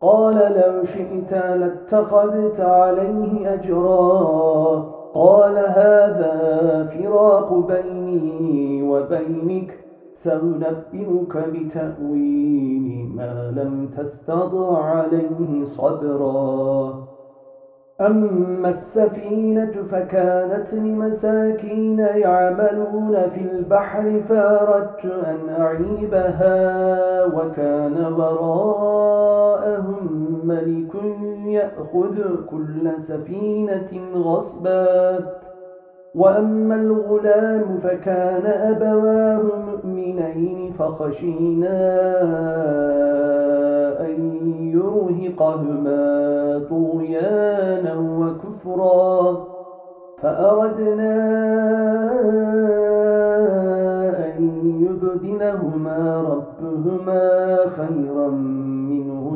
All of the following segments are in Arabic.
قال لو شئت لاتخذت عليه أجرا. قال هذا فراق بيني وبينك سأنبئك بتأويل ما لم تستطع عليه صبرا. أما السفينة فكانت لمساكين يعملون في البحر فأردت أن أعيبها وكان وراءهم ملك يأخذ كل سفينة غصبا. وأما الغلام فكان أبواه مؤمنين فخشينا أن يرهقهما طغيانا وكفرا. فأردنا أن يبدلهما ربهما خيرا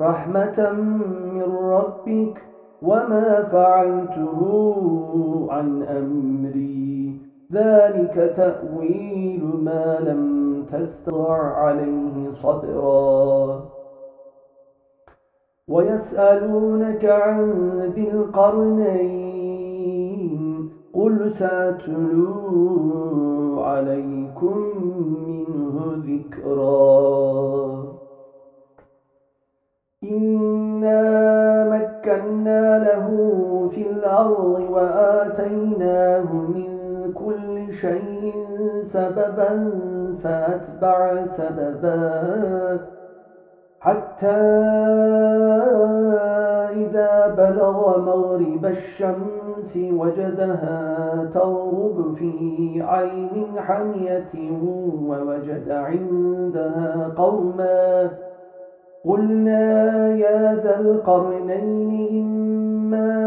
رحمة من ربك وما فعلته عن أمري. ذلك تأويل ما لم تستطع عليه صبرا. ويسألونك عن ذي القرنين قل سأتلو عليكم منه ذكرا. الأرض وآتيناه من كل شيء سببا فأتبع سببا حتى إذا بلغ مغرب الشمس وجدها تغرب في عين حمية ووجد عندها قوما قلنا يا ذا القرنين إما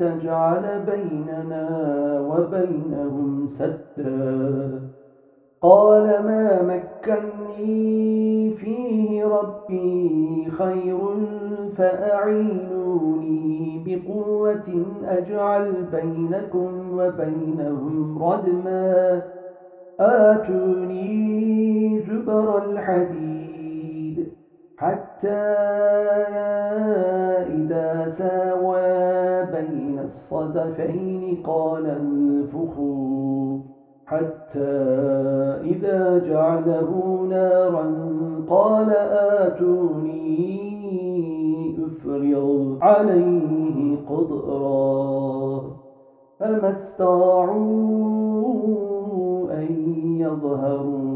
تجعل بيننا وبينهم سدا. قال ما مكني فيه ربي خير فأعينوني بقوة أجعل بينكم وبينهم ردما. آتوني زبر الحديد حتى إذا ساوى بين الصدفين قال انفخوا حتى إذا جعله نارا قال آتوني أفرغ عليه قدرا فما استطاعوا أن يظهروه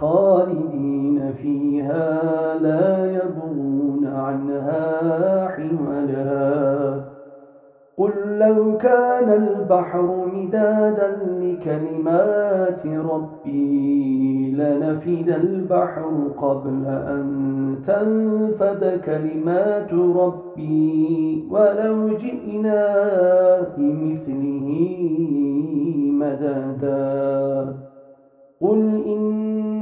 خالدين فيها لا يبغون عنها حولا قل لو كان البحر مدادا لكلمات ربي لنفد البحر قبل أن تنفد كلمات ربي ولو جئنا بمثله مددا. قل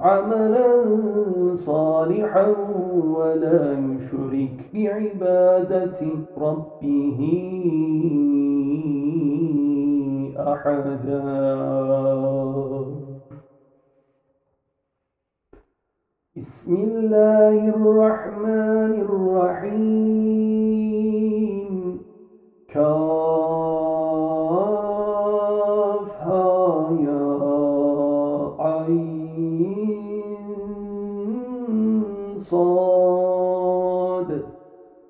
عملا صالحا ولا يشرك بعبادة ربه أحدا. بسم الله الرحمن الرحيم. كافها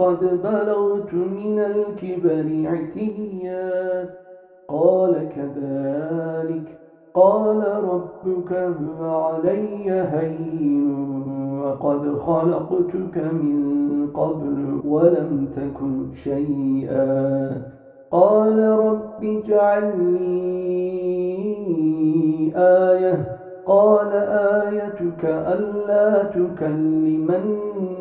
وقد بلغت من الكبر عتيا قال كذلك قال ربك هو علي هين وقد خلقتك من قبل ولم تكن شيئا قال رب اجعل لي آية قال آيتك ألا تكلم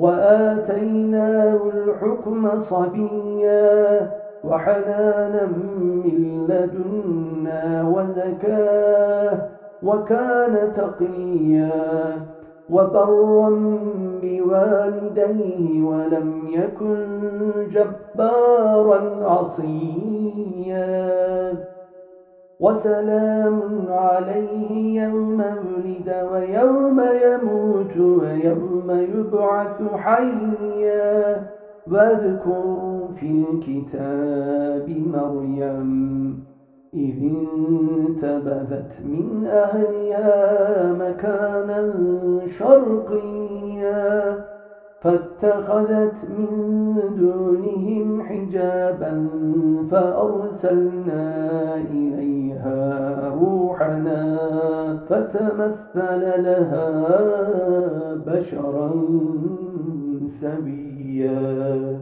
وآتيناه الحكم صبيا وحنانا من لدنا وزكاة وكان تقيا وبرا بوالديه ولم يكن جبارا عصيا وسلام عليه يوم ولد ويوم يموت ويوم يبعث حيا. واذكر في الكتاب مريم إذ انتبذت من أهلها مكانا شرقيا. فاتخذت من دونهم حجابا فأرسلنا إليها روحنا فتمثل لها بشرا سبيا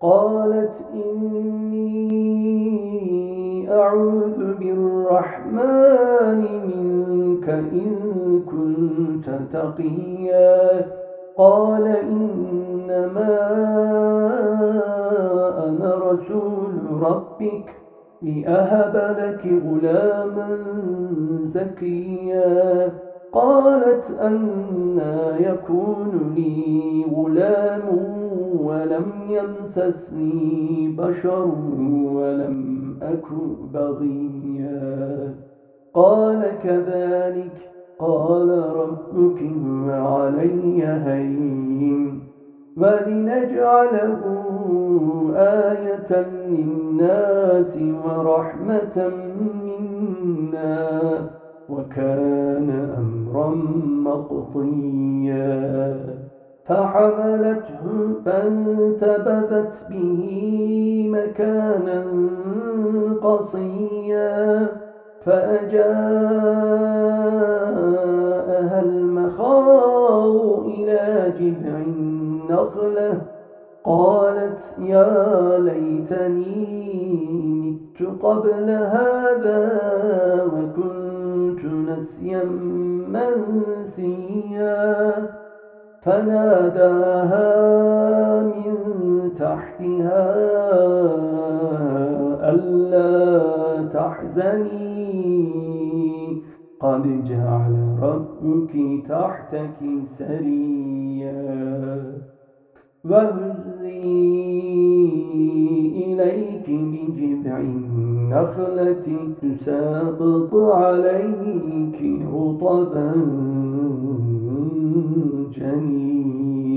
قالت إني أعوذ بالرحمن منك إن كنت تقيا. قال إنما أنا رسول ربك لأهب لك غلاما زكيا. قالت أنا يكون لي غلام ولم يمسسني بشر ولم أكن بغيا. قال كذلك قال ربك علي هين ولنجعله آية للناس ورحمة منا وكان أمرا مقضيا فحملته فانتبذت به مكانا قصيا فأجاءها المخاض إلى جذع النخلة قالت يا ليتني مت قبل هذا وكنت نسيا منسيا. فناداها من تحتها ألا تحزني قد جعل ربك تحتك سريا وهزي إليك بجذع النخلة تساقط عليك رطبا جنيا.